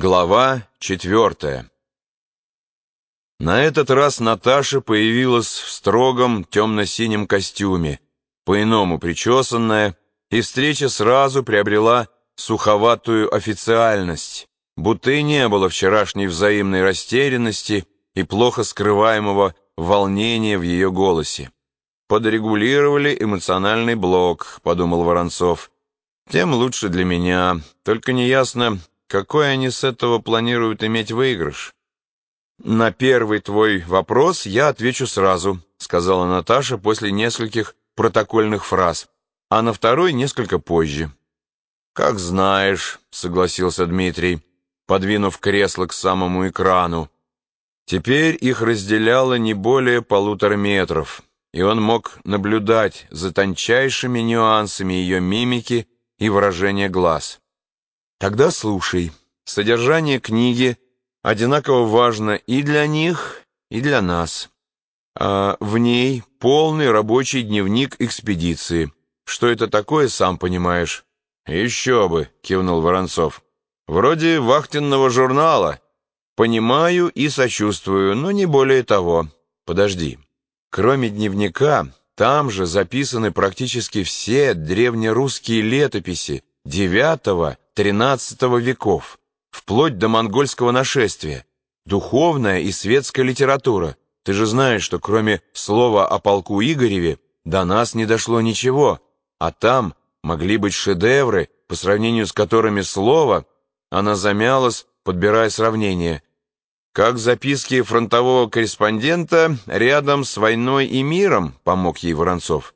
Глава четвертая На этот раз Наташа появилась в строгом темно-синем костюме, по-иному причесанная, и встреча сразу приобрела суховатую официальность, будто и не было вчерашней взаимной растерянности и плохо скрываемого волнения в ее голосе. «Подрегулировали эмоциональный блок», — подумал Воронцов. «Тем лучше для меня, только неясно, какой они с этого планируют иметь выигрыш? «На первый твой вопрос я отвечу сразу», — сказала Наташа после нескольких протокольных фраз, а на второй несколько позже. «Как знаешь», — согласился Дмитрий, подвинув кресло к самому экрану. Теперь их разделяло не более полутора метров, и он мог наблюдать за тончайшими нюансами ее мимики и выражения глаз. Тогда слушай. Содержание книги одинаково важно и для них, и для нас. А в ней полный рабочий дневник экспедиции. Что это такое, сам понимаешь. Еще бы, кивнул Воронцов. Вроде вахтенного журнала. Понимаю и сочувствую, но не более того. Подожди. Кроме дневника, там же записаны практически все древнерусские летописи IX XIII веков, вплоть до монгольского нашествия, духовная и светская литература. Ты же знаешь, что кроме слова о полку Игореве до нас не дошло ничего, а там могли быть шедевры, по сравнению с которыми слово, она замялась, подбирая сравнение, как записки фронтового корреспондента рядом с войной и миром, помог ей Воронцов.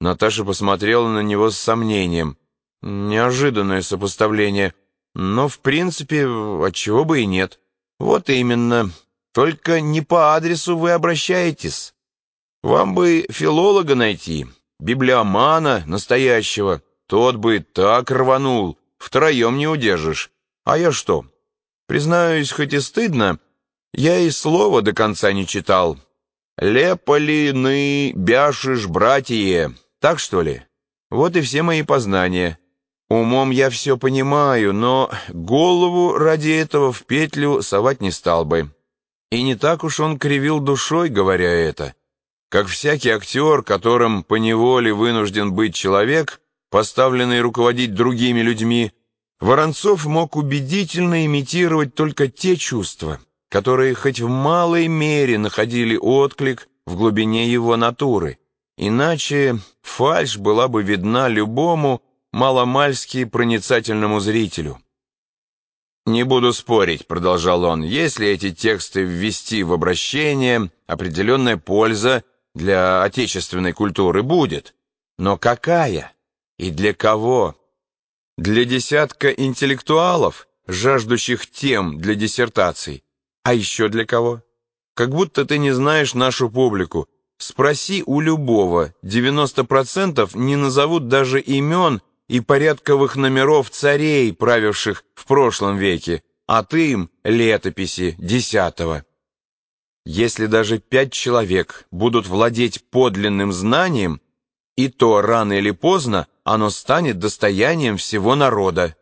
Наташа посмотрела на него с сомнением. Неожиданное сопоставление. Но, в принципе, отчего бы и нет. Вот именно. Только не по адресу вы обращаетесь. Вам бы филолога найти, библиомана настоящего. Тот бы так рванул, втроем не удержишь. А я что? Признаюсь, хоть и стыдно, я и слова до конца не читал. Леполины, бяшиш, братья. Так что ли? Вот и все мои познания. Умом я все понимаю, но голову ради этого в петлю совать не стал бы. И не так уж он кривил душой, говоря это. Как всякий актер, которым поневоле вынужден быть человек, поставленный руководить другими людьми, Воронцов мог убедительно имитировать только те чувства, которые хоть в малой мере находили отклик в глубине его натуры. Иначе фальшь была бы видна любому, маломальски проницательному зрителю. «Не буду спорить», — продолжал он, — «если эти тексты ввести в обращение, определенная польза для отечественной культуры будет. Но какая? И для кого? Для десятка интеллектуалов, жаждущих тем для диссертаций. А еще для кого? Как будто ты не знаешь нашу публику. Спроси у любого, 90% не назовут даже имен, и порядковых номеров царей, правивших в прошлом веке, а ты им летописи десятого. Если даже пять человек будут владеть подлинным знанием, и то рано или поздно оно станет достоянием всего народа.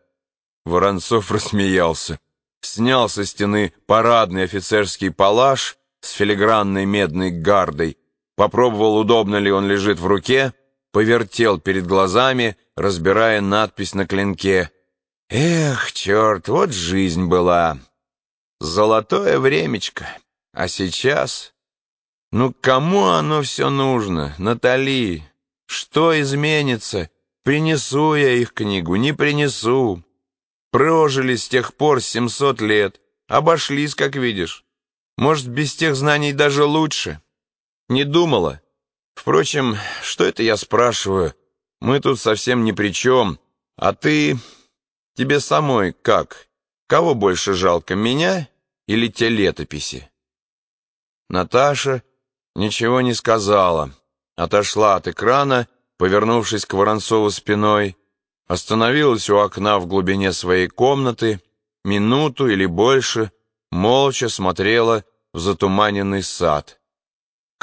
Воронцов рассмеялся, снял со стены парадный офицерский палаш с филигранной медной гардой, попробовал, удобно ли он лежит в руке, повертел перед глазами, разбирая надпись на клинке. Эх, черт, вот жизнь была. Золотое времечко. А сейчас... Ну, кому оно все нужно, Натали? Что изменится? Принесу я их книгу, не принесу. Прожили с тех пор семьсот лет, обошлись, как видишь. Может, без тех знаний даже лучше. Не думала? Впрочем, что это я спрашиваю? Мы тут совсем ни при чем. А ты... Тебе самой как? Кого больше жалко, меня или те летописи?» Наташа ничего не сказала. Отошла от экрана, повернувшись к Воронцову спиной, остановилась у окна в глубине своей комнаты, минуту или больше, молча смотрела в затуманенный сад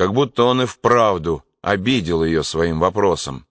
как будто он и вправду обидел ее своим вопросом.